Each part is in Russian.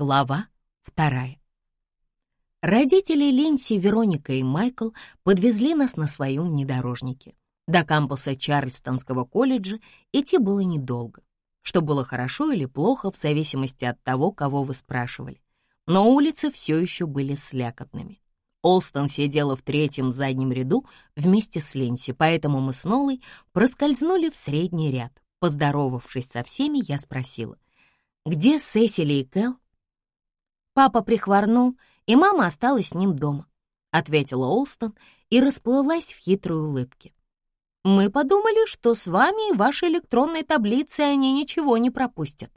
Глава вторая. Родители Линси, Вероника и Майкл подвезли нас на своем внедорожнике. До кампуса Чарльстонского колледжа идти было недолго, что было хорошо или плохо в зависимости от того, кого вы спрашивали. Но улицы все еще были слякотными. Олстон сидела в третьем заднем ряду вместе с Линси, поэтому мы с Нолой проскользнули в средний ряд. Поздоровавшись со всеми, я спросила, «Где Сесили и Кэл?» Папа прихворнул, и мама осталась с ним дома, ответила Олстон и расплылась в хитрой улыбке. Мы подумали, что с вами и вашей электронной таблицей они ничего не пропустят.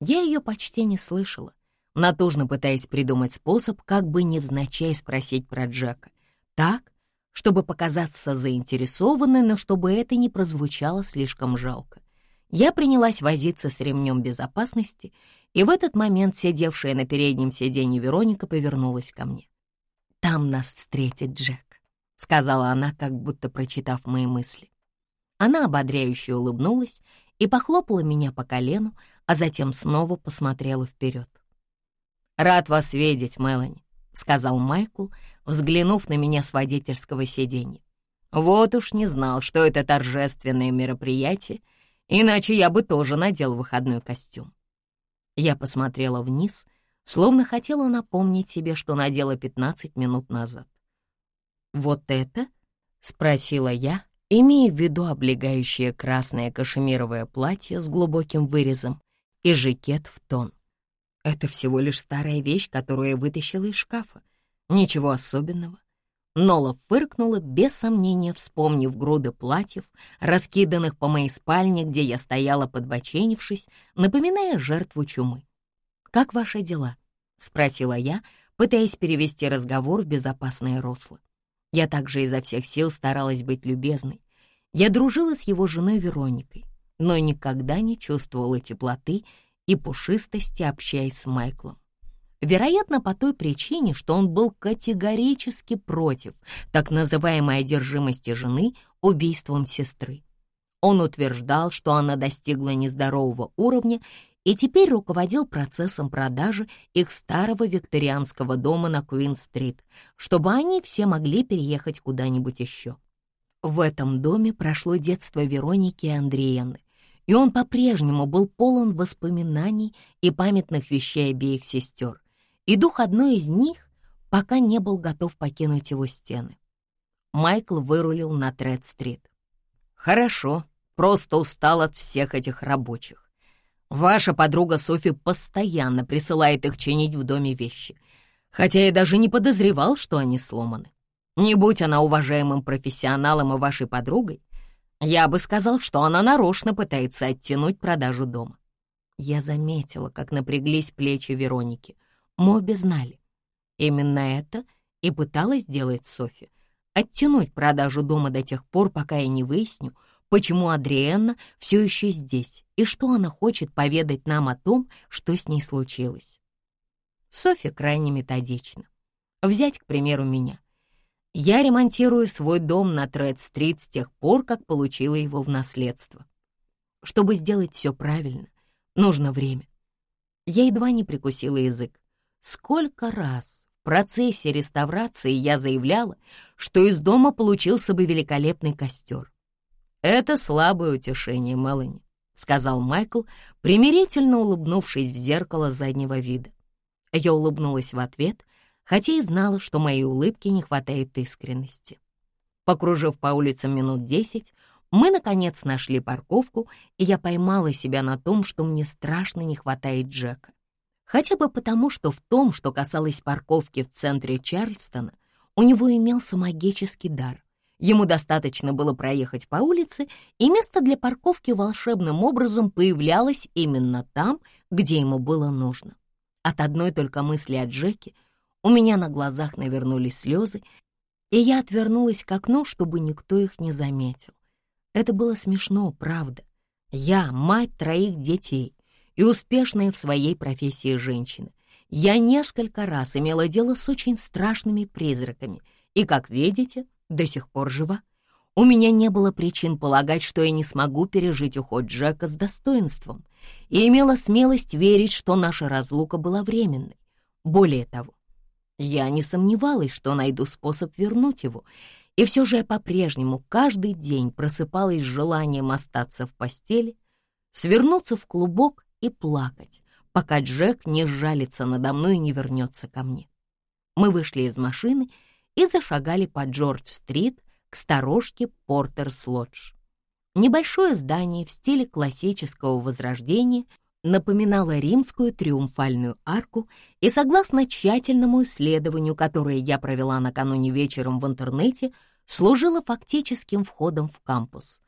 Я ее почти не слышала, натужно пытаясь придумать способ, как бы невзначай спросить про Джека. Так, чтобы показаться заинтересованной, но чтобы это не прозвучало слишком жалко. Я принялась возиться с ремнем безопасности, и в этот момент сидевшая на переднем сиденье Вероника повернулась ко мне. «Там нас встретит Джек», — сказала она, как будто прочитав мои мысли. Она ободряюще улыбнулась и похлопала меня по колену, а затем снова посмотрела вперед. «Рад вас видеть, Мелани», — сказал Майкл, взглянув на меня с водительского сиденья. «Вот уж не знал, что это торжественное мероприятие — Иначе я бы тоже надел выходной костюм. Я посмотрела вниз, словно хотела напомнить себе, что надела 15 минут назад. «Вот это?» — спросила я, имея в виду облегающее красное кашемировое платье с глубоким вырезом и жакет в тон. Это всего лишь старая вещь, которую я вытащила из шкафа. Ничего особенного. Нола фыркнула, без сомнения вспомнив груды платьев, раскиданных по моей спальне, где я стояла подбоченившись, напоминая жертву чумы. «Как ваши дела?» — спросила я, пытаясь перевести разговор в безопасное русло. Я также изо всех сил старалась быть любезной. Я дружила с его женой Вероникой, но никогда не чувствовала теплоты и пушистости, общаясь с Майклом. Вероятно, по той причине, что он был категорически против так называемой одержимости жены убийством сестры. Он утверждал, что она достигла нездорового уровня и теперь руководил процессом продажи их старого викторианского дома на Куин-стрит, чтобы они все могли переехать куда-нибудь еще. В этом доме прошло детство Вероники и Андреяны, и он по-прежнему был полон воспоминаний и памятных вещей обеих сестер, и дух одной из них пока не был готов покинуть его стены. Майкл вырулил на Тред-стрит. «Хорошо, просто устал от всех этих рабочих. Ваша подруга Софи постоянно присылает их чинить в доме вещи, хотя я даже не подозревал, что они сломаны. Не будь она уважаемым профессионалом и вашей подругой, я бы сказал, что она нарочно пытается оттянуть продажу дома. Я заметила, как напряглись плечи Вероники. Мы обе знали. Именно это и пыталась сделать Софи. Оттянуть продажу дома до тех пор, пока я не выясню, почему Адриэнна все еще здесь и что она хочет поведать нам о том, что с ней случилось. Софи крайне методична. Взять, к примеру, меня. Я ремонтирую свой дом на Тред-стрит с тех пор, как получила его в наследство. Чтобы сделать все правильно, нужно время. Я едва не прикусила язык. Сколько раз в процессе реставрации я заявляла, что из дома получился бы великолепный костер. «Это слабое утешение, Мелани», — сказал Майкл, примирительно улыбнувшись в зеркало заднего вида. Я улыбнулась в ответ, хотя и знала, что моей улыбке не хватает искренности. Покружив по улицам минут десять, мы, наконец, нашли парковку, и я поймала себя на том, что мне страшно не хватает Джека. Хотя бы потому, что в том, что касалось парковки в центре Чарльстона, у него имелся магический дар. Ему достаточно было проехать по улице, и место для парковки волшебным образом появлялось именно там, где ему было нужно. От одной только мысли о Джеке у меня на глазах навернулись слезы, и я отвернулась к окну, чтобы никто их не заметил. Это было смешно, правда. Я, мать троих детей, и успешная в своей профессии женщина. Я несколько раз имела дело с очень страшными призраками и, как видите, до сих пор жива. У меня не было причин полагать, что я не смогу пережить уход Джека с достоинством, и имела смелость верить, что наша разлука была временной. Более того, я не сомневалась, что найду способ вернуть его, и все же я по-прежнему каждый день просыпалась с желанием остаться в постели, свернуться в клубок и плакать, пока Джек не сжалится надо мной и не вернется ко мне. Мы вышли из машины и зашагали по Джордж-стрит к сторожке Портерс-Лодж. Небольшое здание в стиле классического возрождения напоминало римскую триумфальную арку и, согласно тщательному исследованию, которое я провела накануне вечером в интернете, служило фактическим входом в кампус.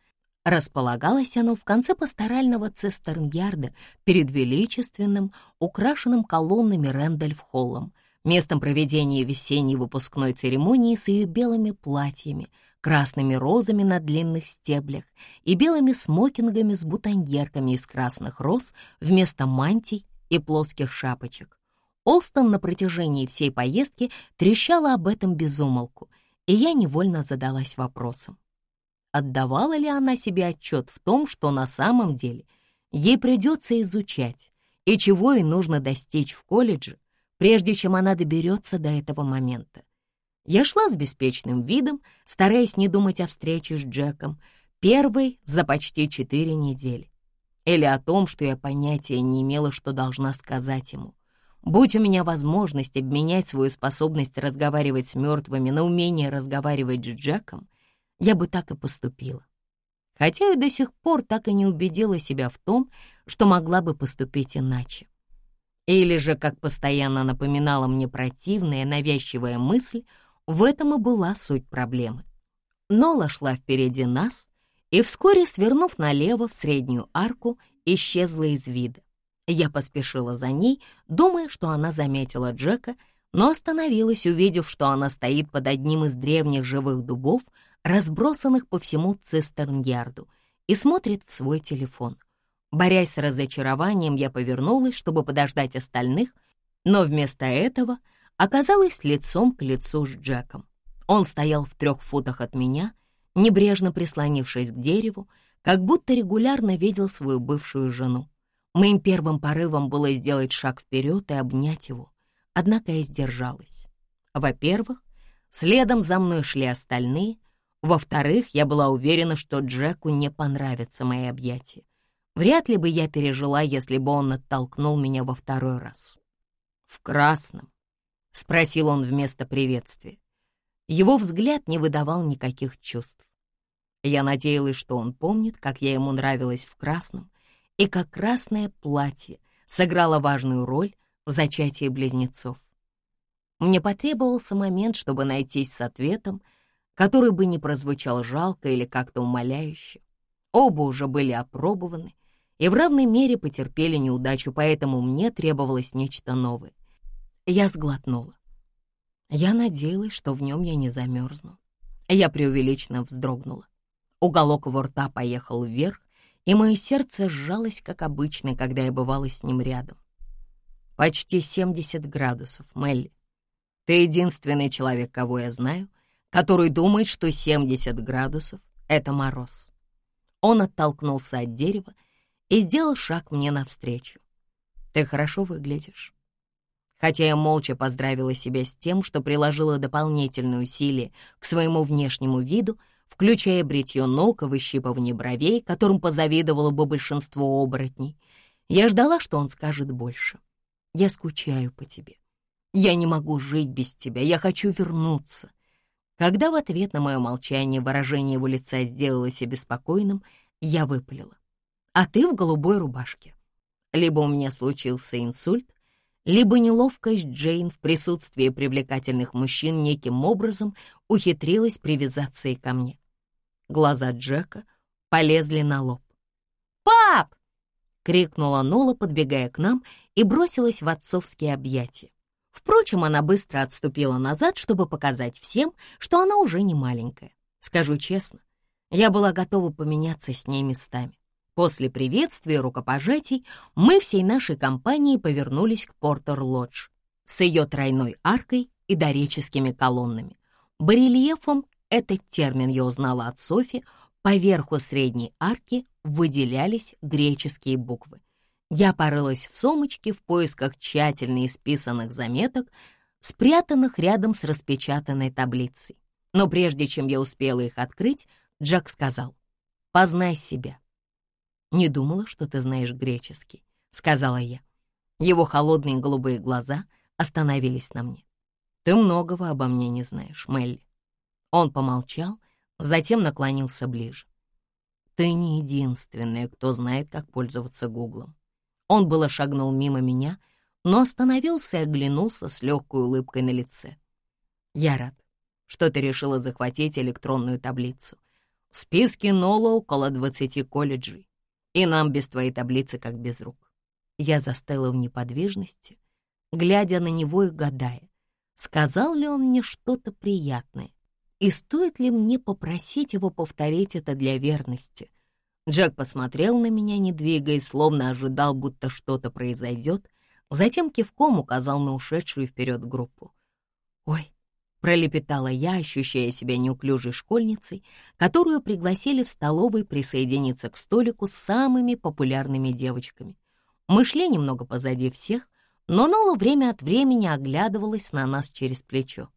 Располагалось оно в конце пасторального цистерн-ярда перед величественным, украшенным колоннами Рэндольф-холлом, местом проведения весенней выпускной церемонии с ее белыми платьями, красными розами на длинных стеблях и белыми смокингами с бутоньерками из красных роз вместо мантий и плоских шапочек. Олстон на протяжении всей поездки трещала об этом безумолку, и я невольно задалась вопросом. Отдавала ли она себе отчет в том, что на самом деле ей придется изучать и чего ей нужно достичь в колледже, прежде чем она доберется до этого момента? Я шла с беспечным видом, стараясь не думать о встрече с Джеком, первой за почти четыре недели. Или о том, что я понятия не имела, что должна сказать ему. Будь у меня возможность обменять свою способность разговаривать с мертвыми на умение разговаривать с Джеком, я бы так и поступила. Хотя я до сих пор так и не убедила себя в том, что могла бы поступить иначе. Или же, как постоянно напоминала мне противная, навязчивая мысль, в этом и была суть проблемы. Нола шла впереди нас и вскоре, свернув налево в среднюю арку, исчезла из вида. Я поспешила за ней, думая, что она заметила Джека, но остановилась, увидев, что она стоит под одним из древних живых дубов, разбросанных по всему цистерн-ярду, и смотрит в свой телефон. Борясь с разочарованием, я повернулась, чтобы подождать остальных, но вместо этого — оказалась лицом к лицу с Джеком. Он стоял в трех футах от меня, небрежно прислонившись к дереву, как будто регулярно видел свою бывшую жену. Моим первым порывом было сделать шаг вперед и обнять его, однако я сдержалась. Во-первых, следом за мной шли остальные. Во-вторых, я была уверена, что Джеку не понравятся мои объятия. Вряд ли бы я пережила, если бы он оттолкнул меня во второй раз. В красном, — спросил он вместо приветствия. Его взгляд не выдавал никаких чувств. Я надеялась, что он помнит, как я ему нравилась в красном, и как красное платье сыграло важную роль в зачатии близнецов. Мне потребовался момент, чтобы найтись с ответом, который бы не прозвучал жалко или как-то умоляюще. Оба уже были опробованы и в равной мере потерпели неудачу, поэтому мне требовалось нечто новое. Я сглотнула. Я надеялась, что в нем я не замерзну. Я преувеличенно вздрогнула. Уголок его рта поехал вверх, и мое сердце сжалось, как обычно, когда я бывала с ним рядом. Почти 70 градусов, Мелли. Ты единственный человек, кого я знаю, который думает, что 70 градусов — это мороз. Он оттолкнулся от дерева и сделал шаг мне навстречу. Ты хорошо выглядишь. Хотя я молча поздравила себя с тем, что приложила дополнительные усилия к своему внешнему виду, включая бритье ног и выщипывание бровей, которым позавидовало бы большинство оборотней, я ждала, что он скажет больше. «Я скучаю по тебе. Я не могу жить без тебя. Я хочу вернуться». Когда в ответ на мое молчание выражение его лица сделалось обеспокоенным, я выпалила. «А ты в голубой рубашке. Либо у меня случился инсульт, либо неловкость Джейн в присутствии привлекательных мужчин неким образом ухитрилась привязаться и ко мне. Глаза Джека полезли на лоб. «Пап!» — крикнула Нола, подбегая к нам, и бросилась в отцовские объятия. Впрочем, она быстро отступила назад, чтобы показать всем, что она уже не маленькая. Скажу честно, я была готова поменяться с ней местами. После приветствия и рукопожатий мы всей нашей компанией повернулись к Портер-Лодж с ее тройной аркой и дореческими колоннами. Барельефом, этот термин я узнала от Софи, поверху средней арки выделялись греческие буквы. Я порылась в сумочке в поисках тщательно исписанных заметок, спрятанных рядом с распечатанной таблицей. Но прежде чем я успела их открыть, Джек сказал, «Познай себя». «Не думала, что ты знаешь греческий», — сказала я. Его холодные голубые глаза остановились на мне. «Ты многого обо мне не знаешь, Мелли». Он помолчал, затем наклонился ближе. «Ты не единственная, кто знает, как пользоваться Гуглом. Он было шагнул мимо меня, но остановился и оглянулся с легкой улыбкой на лице. «Я рад, что ты решила захватить электронную таблицу. В списке Нола около 20 колледжей, и нам без твоей таблицы как без рук». Я застыла в неподвижности, глядя на него и гадая, сказал ли он мне что-то приятное, и стоит ли мне попросить его повторить это для верности — Джек посмотрел на меня, не двигаясь, словно ожидал, будто что-то произойдет, затем кивком указал на ушедшую вперед группу. «Ой!» — пролепетала я, ощущая себя неуклюжей школьницей, которую пригласили в столовой присоединиться к столику с самыми популярными девочками. Мы шли немного позади всех, но Нола время от времени оглядывалась на нас через плечо.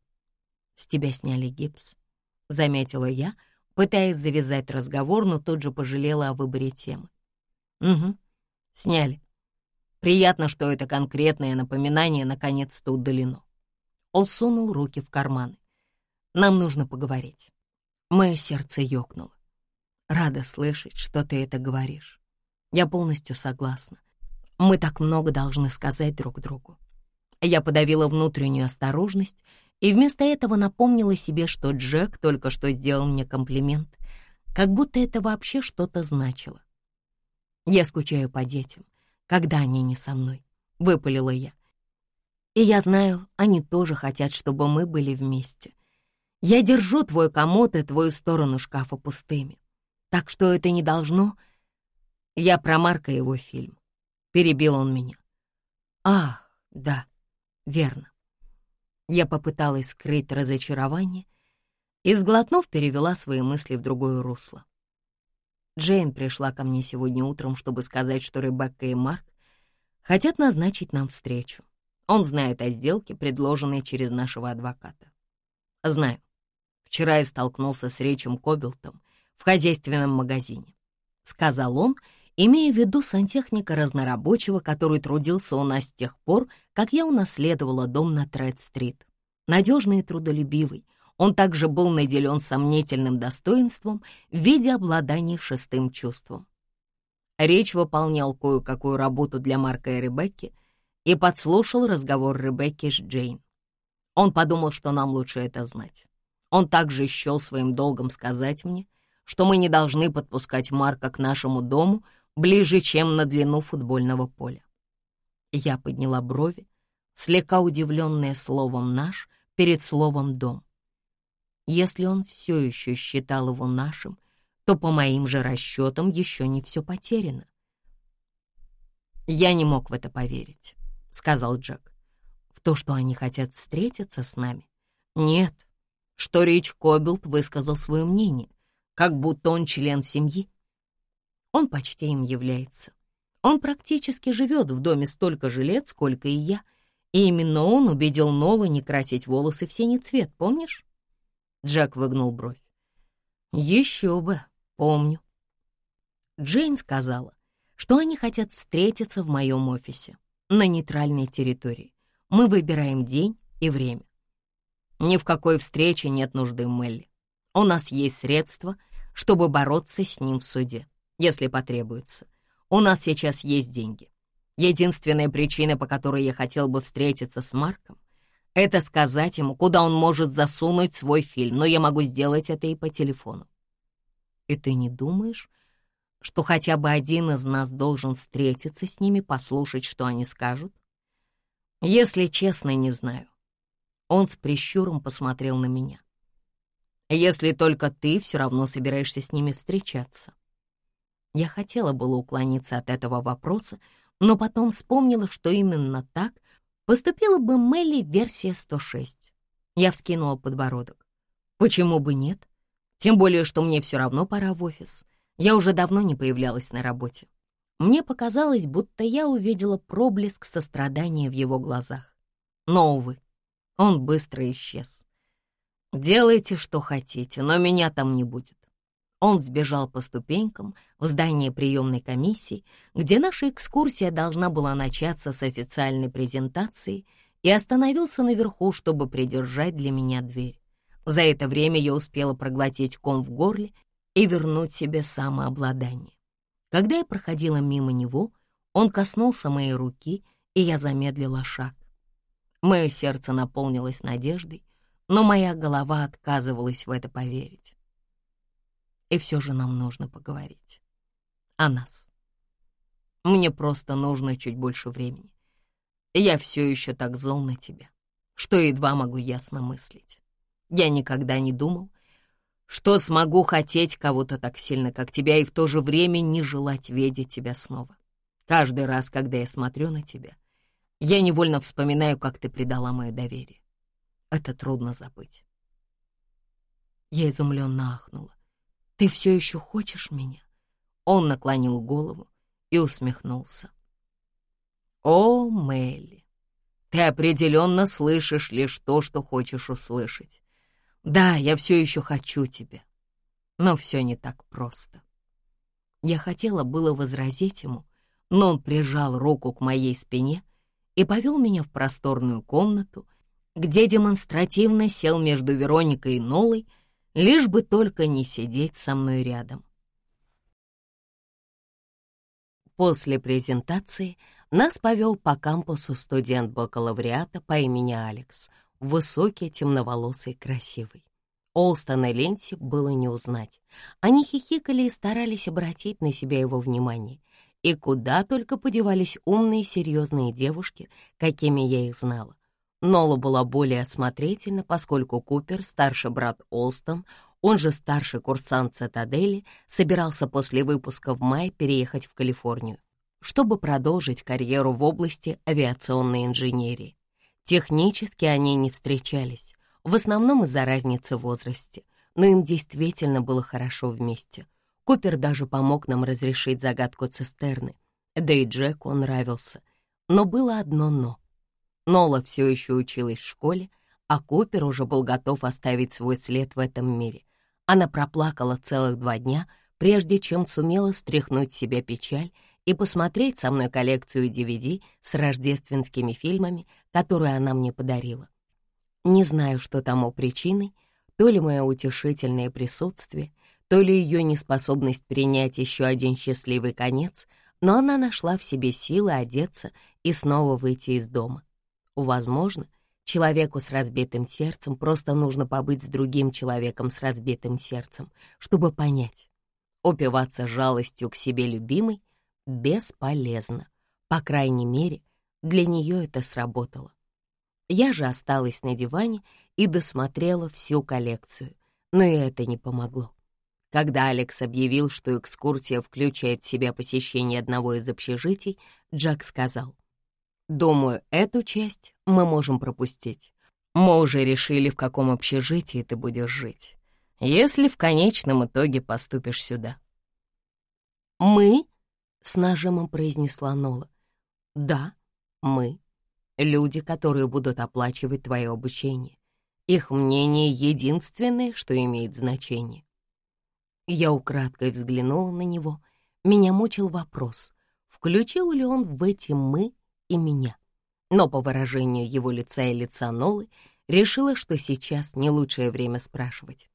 «С тебя сняли гипс», — заметила я, — пытаясь завязать разговор, но тут же пожалела о выборе темы. «Угу, сняли. Приятно, что это конкретное напоминание наконец-то удалено». Он сунул руки в карманы. «Нам нужно поговорить». Мое сердце ёкнуло. Рада слышать, что ты это говоришь. Я полностью согласна. Мы так много должны сказать друг другу. Я подавила внутреннюю осторожность и вместо этого напомнила себе, что Джек только что сделал мне комплимент, как будто это вообще что-то значило. «Я скучаю по детям, когда они не со мной», — выпалила я. «И я знаю, они тоже хотят, чтобы мы были вместе. Я держу твой комод и твою сторону шкафа пустыми, так что это не должно...» Я про Марка его фильм. Перебил он меня. «Ах, да, верно. Я попыталась скрыть разочарование и, сглотнув, перевела свои мысли в другое русло. Джейн пришла ко мне сегодня утром, чтобы сказать, что Ребекка и Марк хотят назначить нам встречу. Он знает о сделке, предложенной через нашего адвоката. Знаю. Вчера я столкнулся с Речем Кобелтом в хозяйственном магазине. Сказал он, имея в виду сантехника разнорабочего, который трудился у нас с тех пор, как я унаследовала дом на Тред-стрит. Надежный и трудолюбивый, он также был наделен сомнительным достоинством в виде обладания шестым чувством. Речь выполнял кое-какую работу для Марка и Ребекки и подслушал разговор Ребекки с Джейн. Он подумал, что нам лучше это знать. Он также счел своим долгом сказать мне, что мы не должны подпускать Марка к нашему дому ближе, чем на длину футбольного поля. Я подняла брови, слегка удивленная словом «наш» перед словом «дом». Если он все еще считал его нашим, то по моим же расчетам еще не все потеряно. «Я не мог в это поверить», — сказал Джек. «В то, что они хотят встретиться с нами? Нет, что Рич Кобилт высказал свое мнение, как будто он член семьи. Он почти им является. Он практически живет в доме столько же лет, сколько и я, и именно он убедил Нолу не красить волосы в синий цвет, помнишь? Джек выгнул бровь. Еще бы, помню. Джейн сказала, что они хотят встретиться в моем офисе, на нейтральной территории. Мы выбираем день и время. Ни в какой встрече нет нужды Мелли. У нас есть средства, чтобы бороться с ним в суде если потребуется. У нас сейчас есть деньги. Единственная причина, по которой я хотел бы встретиться с Марком, это сказать ему, куда он может засунуть свой фильм, но я могу сделать это и по телефону. И ты не думаешь, что хотя бы один из нас должен встретиться с ними, послушать, что они скажут? Если честно, не знаю. Он с прищуром посмотрел на меня. Если только ты все равно собираешься с ними встречаться. Я хотела было уклониться от этого вопроса, но потом вспомнила, что именно так поступила бы Мелли версия 106. Я вскинула подбородок. Почему бы нет? Тем более, что мне все равно пора в офис. Я уже давно не появлялась на работе. Мне показалось, будто я увидела проблеск сострадания в его глазах. Но, увы, он быстро исчез. «Делайте, что хотите, но меня там не будет». Он сбежал по ступенькам в здание приемной комиссии, где наша экскурсия должна была начаться с официальной презентации, и остановился наверху, чтобы придержать для меня дверь. За это время я успела проглотить ком в горле и вернуть себе самообладание. Когда я проходила мимо него, он коснулся моей руки, и я замедлила шаг. Мое сердце наполнилось надеждой, но моя голова отказывалась в это поверить. И все же нам нужно поговорить. О нас. Мне просто нужно чуть больше времени. Я все еще так зол на тебя, что едва могу ясно мыслить. Я никогда не думал, что смогу хотеть кого-то так сильно, как тебя, и в то же время не желать видеть тебя снова. Каждый раз, когда я смотрю на тебя, я невольно вспоминаю, как ты предала мое доверие. Это трудно забыть. Я изумленно ахнула. «Ты все еще хочешь меня?» Он наклонил голову и усмехнулся. «О, Мелли, ты определенно слышишь лишь то, что хочешь услышать. Да, я все еще хочу тебя, но все не так просто. Я хотела было возразить ему, но он прижал руку к моей спине и повел меня в просторную комнату, где демонстративно сел между Вероникой и Нолой, лишь бы только не сидеть со мной рядом. После презентации нас повел по кампусу студент бакалавриата по имени Алекс — высокий, темноволосый, красивый. Олстона и Ленси было не узнать. Они хихикали и старались обратить на себя его внимание. И куда только подевались умные серьезные девушки, какими я их знала. Нола была более осмотрительна, поскольку Купер, старший брат Олстон, он же старший курсант Цитадели, собирался после выпуска в мае переехать в Калифорнию, чтобы продолжить карьеру в области авиационной инженерии. Технически они не встречались, в основном из-за разницы в возрасте, но им действительно было хорошо вместе. Купер даже помог нам разрешить загадку цистерны, да и Джеку нравился. Но было одно «но». Нола все еще училась в школе, а Купер уже был готов оставить свой след в этом мире. Она проплакала целых два дня, прежде чем сумела стряхнуть себе печаль и посмотреть со мной коллекцию DVD с рождественскими фильмами, которую она мне подарила. Не знаю, что тому причиной, то ли мое утешительное присутствие, то ли ее неспособность принять еще один счастливый конец, но она нашла в себе силы одеться и снова выйти из дома. Возможно, человеку с разбитым сердцем просто нужно побыть с другим человеком с разбитым сердцем, чтобы понять. Упиваться жалостью к себе любимой бесполезно. По крайней мере, для нее это сработало. Я же осталась на диване и досмотрела всю коллекцию, но и это не помогло. Когда Алекс объявил, что экскурсия включает в себя посещение одного из общежитий, Джак сказал, «Думаю, эту часть мы можем пропустить. Мы уже решили, в каком общежитии ты будешь жить, если в конечном итоге поступишь сюда». «Мы?» — с нажимом произнесла Нола. «Да, мы. Люди, которые будут оплачивать твое обучение. Их мнение единственное, что имеет значение». Я украдкой взглянула на него. Меня мучил вопрос, включил ли он в эти «мы» и меня. Но по выражению его лица и лица Нолы решила, что сейчас не лучшее время спрашивать.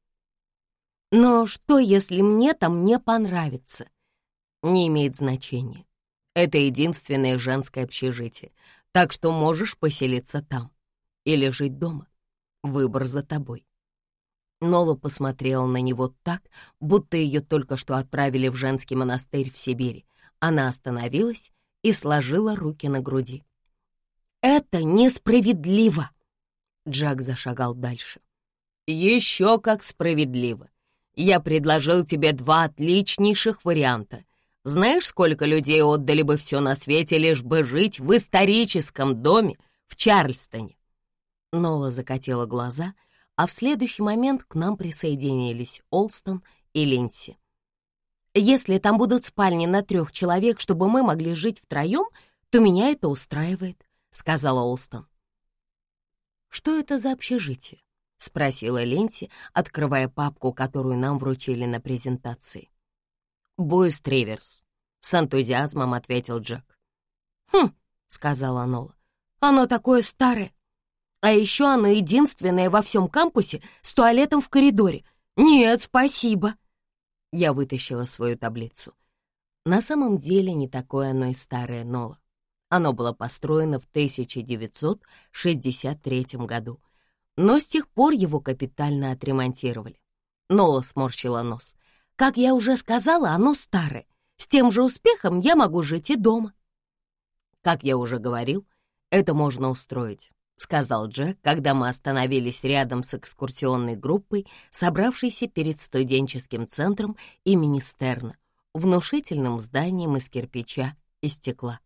«Но что, если мне там не понравится?» не имеет значения. Это единственное женское общежитие, так что можешь поселиться там или жить дома. Выбор за тобой. Нола посмотрела на него так, будто ее только что отправили в женский монастырь в Сибири. Она остановилась и сложила руки на груди. «Это несправедливо!» Джак зашагал дальше. «Еще как справедливо! Я предложил тебе два отличнейших варианта — знаешь, сколько людей отдали бы все на свете, лишь бы жить в историческом доме в Чарльстоне?» Нола закатила глаза, а в следующий момент к нам присоединились Олстон и Линси. Если там будут спальни на трех человек, чтобы мы могли жить втроем, то меня это устраивает», — сказала Олстон. «Что это за общежитие?» — спросила Ленси, открывая папку, которую нам вручили на презентации. «Бойс Триверс», — с энтузиазмом ответил Джек. «Хм», — сказала Нола, — «оно такое старое. А еще оно единственное во всем кампусе с туалетом в коридоре. Нет, спасибо». Я вытащила свою таблицу. На самом деле не такое оно и старое Нола. Оно было построено в 1963 году, но с тех пор его капитально отремонтировали. Нола сморщила нос. Как я уже сказала, оно старое. С тем же успехом я могу жить и дома. Как я уже говорил, это можно устроить, сказал Джек, когда мы остановились рядом с экскурсионной группой, собравшейся перед студенческим центром имени Стерна, внушительным зданием из кирпича и стекла.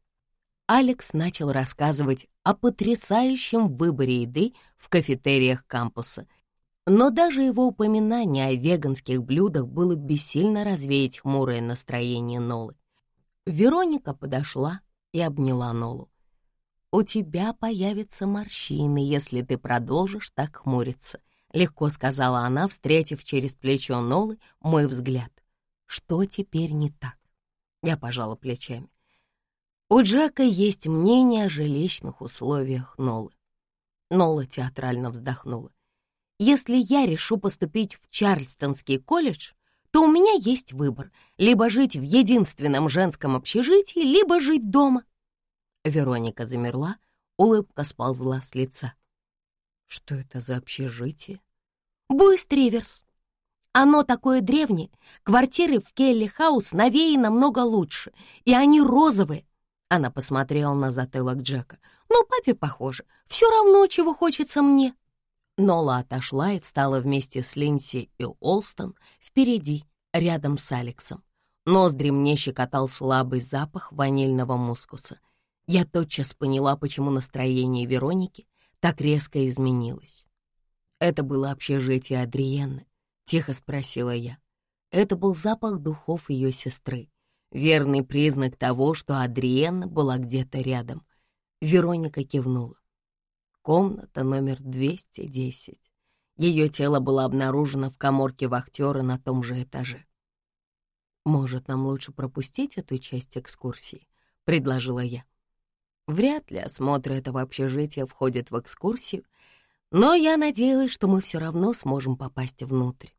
Алекс начал рассказывать о потрясающем выборе еды в кафетериях кампуса — но даже его упоминание о веганских блюдах было бессильно развеять хмурое настроение Нолы. Вероника подошла и обняла Нолу. «У тебя появятся морщины, если ты продолжишь так хмуриться», — легко сказала она, встретив через плечо Нолы мой взгляд. «Что теперь не так?» Я пожала плечами. У Джека есть мнение о жилищных условиях Нолы. Нола театрально вздохнула. Если я решу поступить в Чарльстонский колледж, то у меня есть выбор — либо жить в единственном женском общежитии, либо жить дома. Вероника замерла, улыбка сползла с лица. Что это за общежитие? Буйст Риверс. Оно такое древнее, квартиры в Келли Хаус новее намного лучше, и они розовые. Она посмотрела на затылок Джека. Но папе похоже, все равно, чего хочется мне. Нола отошла и встала вместе с Линси и Олстон впереди, рядом с Алексом. Ноздри мне щекотал слабый запах ванильного мускуса. Я тотчас поняла, почему настроение Вероники так резко изменилось. «Это было общежитие Адриенны?» — тихо спросила я. Это был запах духов ее сестры, верный признак того, что Адриенна была где-то рядом. Вероника кивнула. Комната номер 210. Ее тело было обнаружено в коморке вахтера на том же этаже. «Может, нам лучше пропустить эту часть экскурсии?» — предложила я. Вряд ли осмотр этого общежития входит в экскурсию, но я надеялась, что мы все равно сможем попасть внутрь.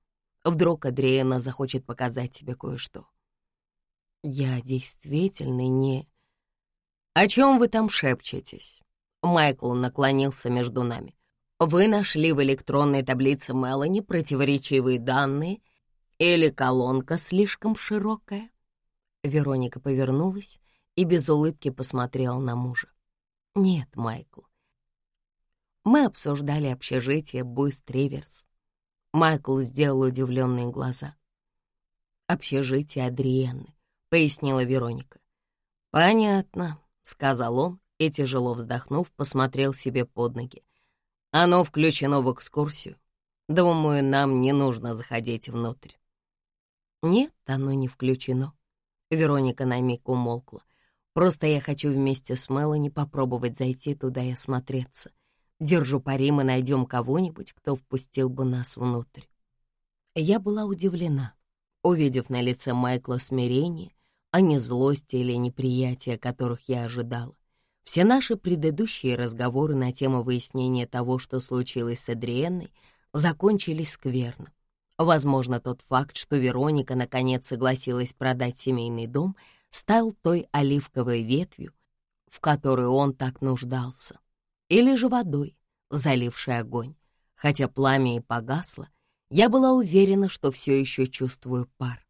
Вдруг Адриена захочет показать тебе кое-что. Я действительно не... О чем вы там шепчетесь? Майкл наклонился между нами. «Вы нашли в электронной таблице Мелани противоречивые данные или колонка слишком широкая?» Вероника повернулась и без улыбки посмотрела на мужа. «Нет, Майкл. Мы обсуждали общежитие Буйст Риверс. Майкл сделал удивленные глаза. «Общежитие Адриенны», — пояснила Вероника. «Понятно», — сказал он и, тяжело вздохнув, посмотрел себе под ноги. «Оно включено в экскурсию. Думаю, нам не нужно заходить внутрь». «Нет, оно не включено». Вероника на миг умолкла. «Просто я хочу вместе с Мелани попробовать зайти туда и осмотреться. Держу пари, мы найдем кого-нибудь, кто впустил бы нас внутрь». Я была удивлена, увидев на лице Майкла смирение, а не злость или неприятие, которых я ожидала. Все наши предыдущие разговоры на тему выяснения того, что случилось с Адриенной, закончились скверно. Возможно, тот факт, что Вероника наконец согласилась продать семейный дом, стал той оливковой ветвью, в которой он так нуждался. Или же водой, залившей огонь. Хотя пламя и погасло, я была уверена, что все еще чувствую пар.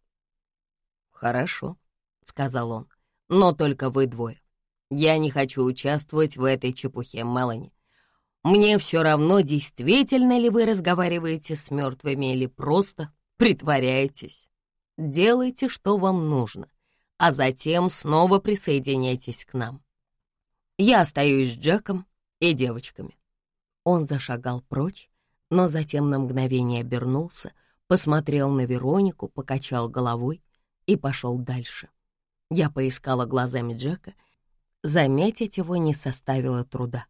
«Хорошо», — сказал он, — «но только вы двое. Я не хочу участвовать в этой чепухе, Мелани. Мне все равно, действительно ли вы разговариваете с мертвыми или просто притворяетесь. Делайте, что вам нужно, а затем снова присоединяйтесь к нам. Я остаюсь с Джеком и девочками. Он зашагал прочь, но затем на мгновение обернулся, посмотрел на Веронику, покачал головой и пошел дальше. Я поискала глазами Джека. Заметить его не составило труда.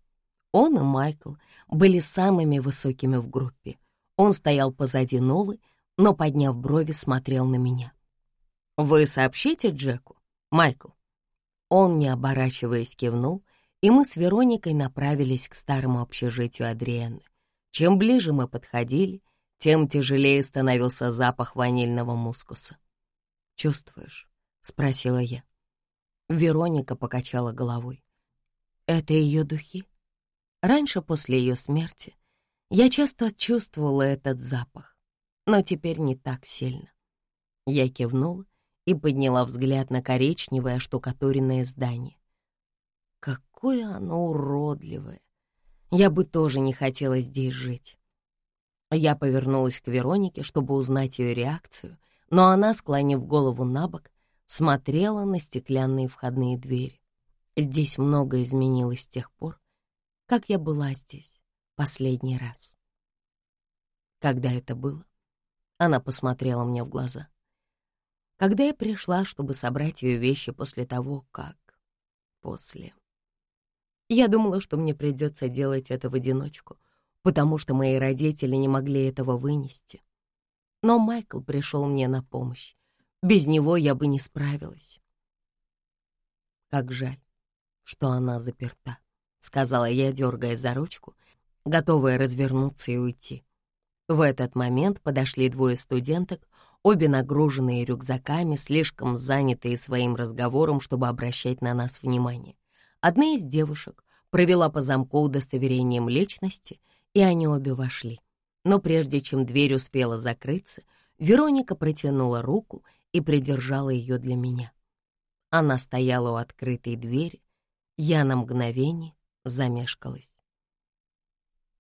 Он и Майкл были самыми высокими в группе. Он стоял позади Нолы, но, подняв брови, смотрел на меня. «Вы сообщите Джеку, Майкл?» Он, не оборачиваясь, кивнул, и мы с Вероникой направились к старому общежитию Адриэны. Чем ближе мы подходили, тем тяжелее становился запах ванильного мускуса. «Чувствуешь?» — спросила я. Вероника покачала головой. «Это ее духи?» Раньше, после ее смерти, я часто чувствовала этот запах, но теперь не так сильно. Я кивнула и подняла взгляд на коричневое штукатуренное здание. Какое оно уродливое! Я бы тоже не хотела здесь жить. Я повернулась к Веронике, чтобы узнать ее реакцию, но она, склонив голову на бок, смотрела на стеклянные входные двери. Здесь многое изменилось с тех пор, как я была здесь последний раз. Когда это было? Она посмотрела мне в глаза. Когда я пришла, чтобы собрать ее вещи после того, как... После... Я думала, что мне придется делать это в одиночку, потому что мои родители не могли этого вынести. Но Майкл пришел мне на помощь. Без него я бы не справилась. Как жаль, что она заперта, — сказала я, дергая за ручку, готовая развернуться и уйти. В этот момент подошли двое студенток, обе нагруженные рюкзаками, слишком занятые своим разговором, чтобы обращать на нас внимание. Одна из девушек провела по замку удостоверением личности, и они обе вошли. Но прежде чем дверь успела закрыться, Вероника протянула руку и придержала ее для меня. Она стояла у открытой двери. Я на мгновение замешкалась.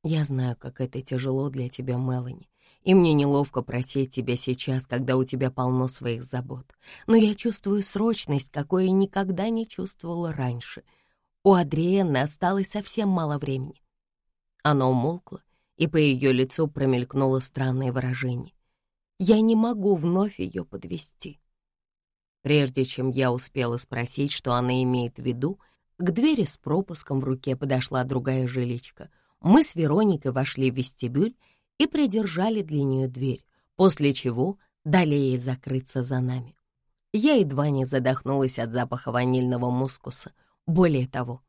«Я знаю, как это тяжело для тебя, Мелани, и мне неловко просить тебя сейчас, когда у тебя полно своих забот. Но я чувствую срочность, какой я никогда не чувствовала раньше. У Адриэнны осталось совсем мало времени. Она умолкла, и по ее лицу промелькнуло странное выражение. Я не могу вновь ее подвести. Прежде чем я успела спросить, что она имеет в виду, к двери с пропуском в руке подошла другая жиличка. Мы с Вероникой вошли в вестибюль и придержали для нее дверь, после чего дали ей закрыться за нами. Я едва не задохнулась от запаха ванильного мускуса. Более того,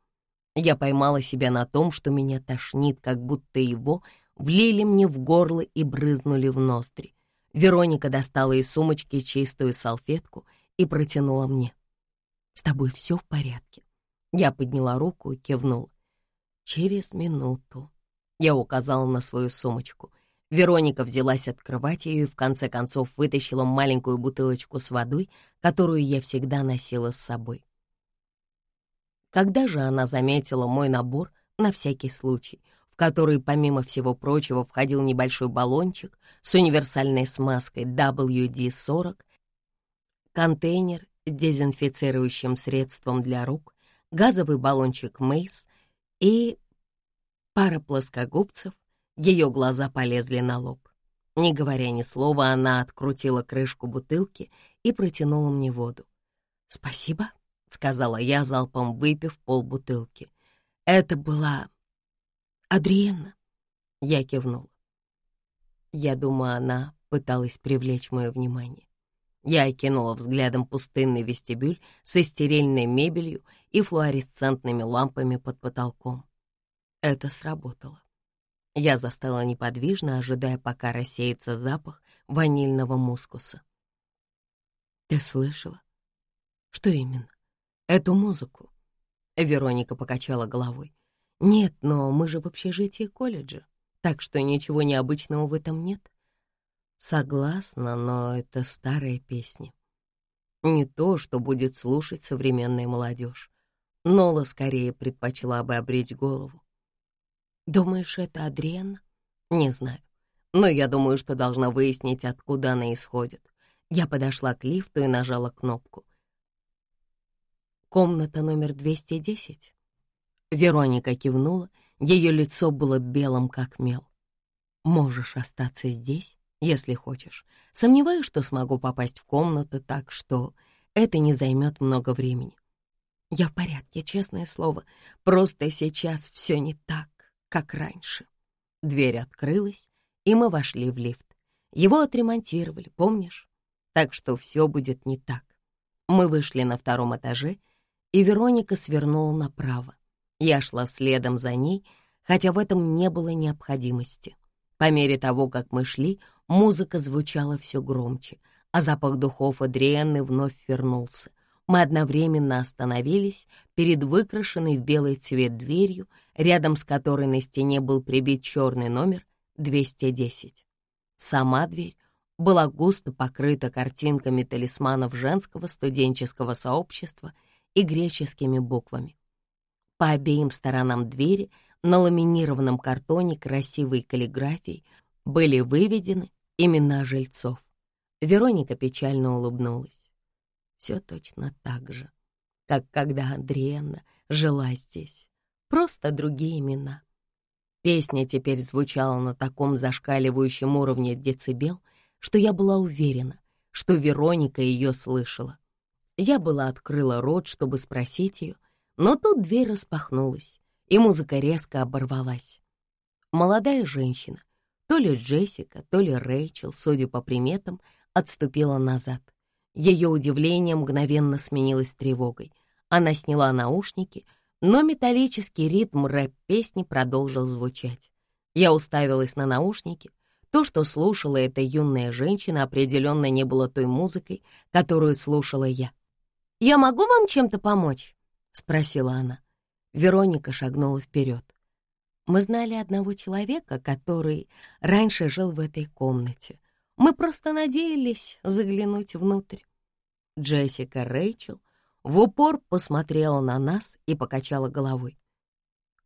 я поймала себя на том, что меня тошнит, как будто его влили мне в горло и брызнули в ноздри. Вероника достала из сумочки чистую салфетку и протянула мне. «С тобой все в порядке?» Я подняла руку и кивнула. «Через минуту». Я указала на свою сумочку — Вероника взялась открывать ее и в конце концов вытащила маленькую бутылочку с водой, которую я всегда носила с собой. Когда же она заметила мой набор на всякий случай, в который, помимо всего прочего, входил небольшой баллончик с универсальной смазкой WD-40, контейнер с дезинфицирующим средством для рук, газовый баллончик Мейс и пара плоскогубцев, ее глаза полезли на лоб. Не говоря ни слова, она открутила крышку бутылки и протянула мне воду. «Спасибо», — сказала я, залпом выпив полбутылки. «Это была Адриенна». Я кивнула. Я думаю, она пыталась привлечь мое внимание. Я окинула взглядом пустынный вестибюль со стерильной мебелью и флуоресцентными лампами под потолком. Это сработало. Я застыла неподвижно, ожидая, пока рассеется запах ванильного мускуса. «Ты слышала?» «Что именно?» «Эту музыку». Вероника покачала головой. «Нет, но мы же в общежитии колледжа, так что ничего необычного в этом нет». «Согласна, но это старая песня. Не то, что будет слушать современная молодежь. Нола скорее предпочла бы обречь голову. Думаешь, это Адриан? Не знаю. Но я думаю, что должна выяснить, откуда она исходит. Я подошла к лифту и нажала кнопку. «Комната номер 210?» Вероника кивнула, ее лицо было белым, как мел. «Можешь остаться здесь если хочешь. Сомневаюсь, что смогу попасть в комнату, так что это не займет много времени. Я в порядке, честное слово. Просто сейчас все не так, как раньше. Дверь открылась, и мы вошли в лифт. Его отремонтировали, помнишь? Так что все будет не так. Мы вышли на втором этаже, и Вероника свернула направо. Я шла следом за ней, хотя в этом не было необходимости. По мере того, как мы шли, музыка звучала все громче, а запах духов Адриенны вновь вернулся. Мы одновременно остановились перед выкрашенной в белый цвет дверью, рядом с которой на стене был прибит черный номер 210. Сама дверь была густо покрыта картинками талисманов женского студенческого сообщества и греческими буквами. По обеим сторонам двери на ламинированном картоне красивой каллиграфией были выведены имена жильцов. Вероника печально улыбнулась. Все точно так же, как когда Адриенна жила здесь. Просто другие имена. Песня теперь звучала на таком зашкаливающем уровне децибел, что я была уверена, что Вероника ее слышала. Я была открыла рот, чтобы спросить ее, но тут дверь распахнулась, и музыка резко оборвалась. Молодая женщина, то ли Джессика, то ли Рэйчел, судя по приметам, отступила назад. Ее удивление мгновенно сменилось тревогой. Она сняла наушники, но металлический ритм рэп-песни продолжил звучать. Я уставилась на наушники — то, что слушала эта юная женщина, определенно не было той музыкой, которую слушала я. «Я могу вам чем-то помочь?» — спросила она. Вероника шагнула вперед. Мы знали одного человека, который раньше жил в этой комнате. Мы просто надеялись заглянуть внутрь. Джессика Рэйчел в упор посмотрела на нас и покачала головой.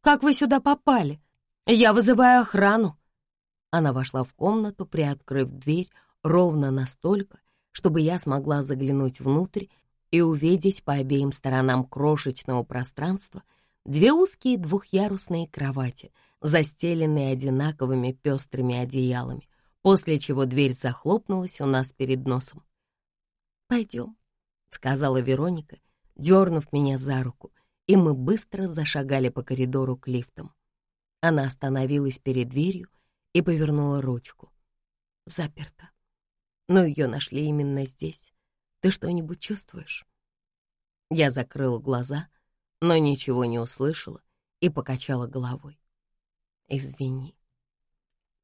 «Как вы сюда попали? Я вызываю охрану!» Она вошла в комнату, приоткрыв дверь ровно настолько, чтобы я смогла заглянуть внутрь и увидеть по обеим сторонам крошечного пространства две узкие двухъярусные кровати, застеленные одинаковыми пестрыми одеялами, после чего дверь захлопнулась у нас перед носом. «Пойдем», — сказала Вероника, дернув меня за руку, и мы быстро зашагали по коридору к лифтам. Она остановилась перед дверью, и повернула ручку. Заперто. Но ее нашли именно здесь. Ты что-нибудь чувствуешь? Я закрыла глаза, но ничего не услышала и покачала головой. Извини.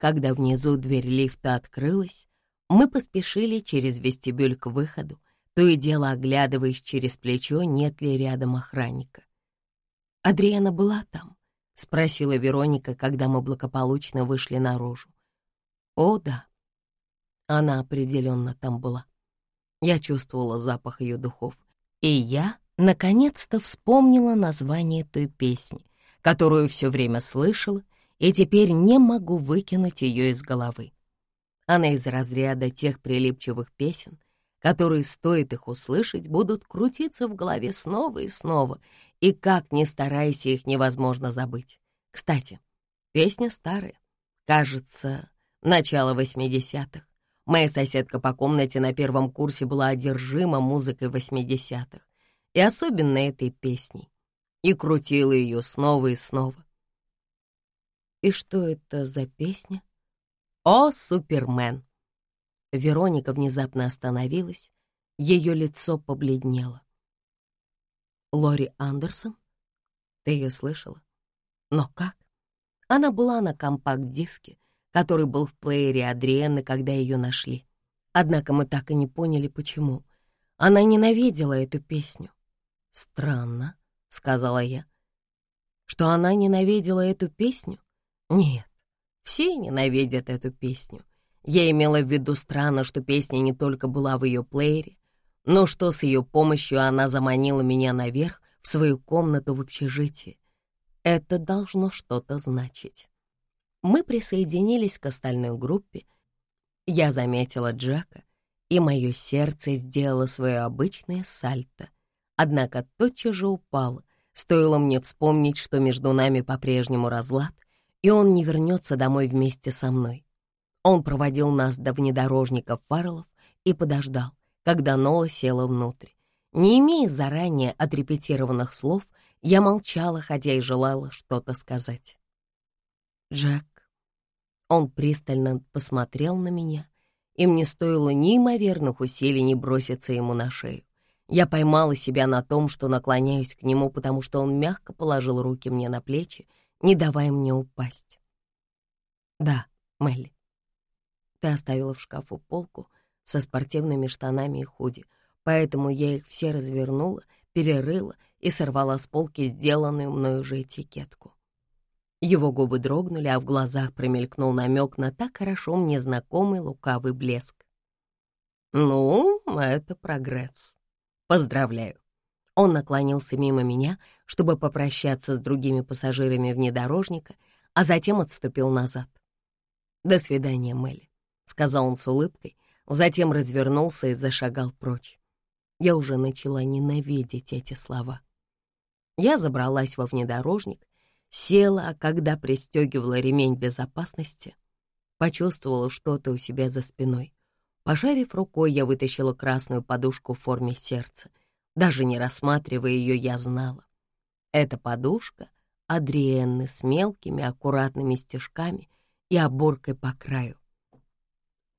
Когда внизу дверь лифта открылась, мы поспешили через вестибюль к выходу, то и дело оглядываясь через плечо, нет ли рядом охранника. Адриана была там. — спросила Вероника, когда мы благополучно вышли наружу. «О, да». Она определенно там была. Я чувствовала запах ее духов. И я, наконец-то, вспомнила название той песни, которую все время слышала, и теперь не могу выкинуть ее из головы. Она из разряда тех прилипчивых песен, которые, стоит их услышать, будут крутиться в голове снова и снова, и как ни старайся, их невозможно забыть. Кстати, песня старая, кажется, начало 80-х. Моя соседка по комнате на первом курсе была одержима музыкой 80-х, и особенно этой песней, и крутила ее снова и снова. И что это за песня? «О, Супермен!» Вероника внезапно остановилась, ее лицо побледнело. Лори Андерсон? Ты ее слышала? Но как? Она была на компакт-диске, который был в плеере Адриэны, когда ее нашли. Однако мы так и не поняли, почему. Она ненавидела эту песню. «Странно», — сказала я. «Что она ненавидела эту песню? Нет, все ненавидят эту песню. Я имела в виду странно, что песня не только была в ее плеере, но что с ее помощью она заманила меня наверх в свою комнату в общежитии. Это должно что-то значить. Мы присоединились к остальной группе. Я заметила Джека, и мое сердце сделало свое обычное сальто. Однако тотчас же упало, стоило мне вспомнить, что между нами по-прежнему разлад, и он не вернется домой вместе со мной. Он проводил нас до внедорожника Фарреллов и подождал, когда Нола села внутрь. Не имея заранее отрепетированных слов, я молчала, хотя и желала что-то сказать. «Джек». Он пристально посмотрел на меня, и мне стоило неимоверных усилий не броситься ему на шею. Я поймала себя на том, что наклоняюсь к нему, потому что он мягко положил руки мне на плечи, не давая мне упасть. «Да, Мелли, ты оставила в шкафу полку со спортивными штанами и худи, поэтому я их все развернула, перерыла и сорвала с полки сделанную мною же этикетку. Его губы дрогнули, а в глазах промелькнул намек на так хорошо мне знакомый лукавый блеск. «Ну, это прогресс. Поздравляю». Он наклонился мимо меня, чтобы попрощаться с другими пассажирами внедорожника, а затем отступил назад. «До свидания, Мелли», — сказал он с улыбкой, затем развернулся и зашагал прочь. Я уже начала ненавидеть эти слова. Я забралась во внедорожник Села, а когда пристегивала ремень безопасности, почувствовала что-то у себя за спиной. Пошарив рукой, я вытащила красную подушку в форме сердца. Даже не рассматривая ее, я знала. Эта подушка Адриенны с мелкими аккуратными стежками и оборкой по краю.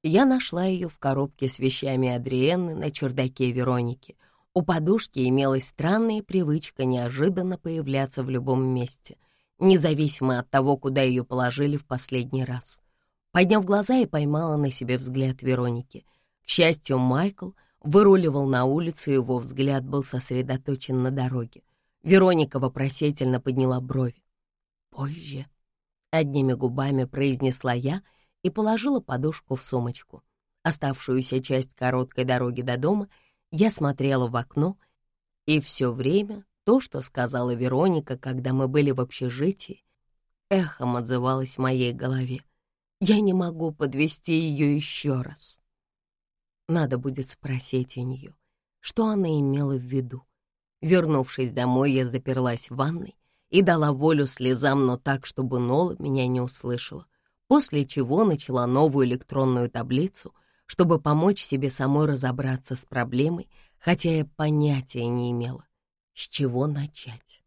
Я нашла ее в коробке с вещами Адриенны на чердаке Вероники. У подушки имелась странная привычка неожиданно появляться в любом месте — независимо от того, куда ее положили в последний раз. Подняв глаза, и поймала на себе взгляд Вероники. К счастью, Майкл выруливал на улицу, его взгляд был сосредоточен на дороге. Вероника вопросительно подняла брови. «Позже», — одними губами произнесла я и положила подушку в сумочку. Оставшуюся часть короткой дороги до дома я смотрела в окно и все время то, что сказала Вероника, когда мы были в общежитии, эхом отзывалось в моей голове. Я не могу подвести ее еще раз. Надо будет спросить у нее, что она имела в виду. Вернувшись домой, я заперлась в ванной и дала волю слезам, но так, чтобы Нола меня не услышала, после чего начала новую электронную таблицу, чтобы помочь себе самой разобраться с проблемой, хотя я понятия не имела, с чего начать?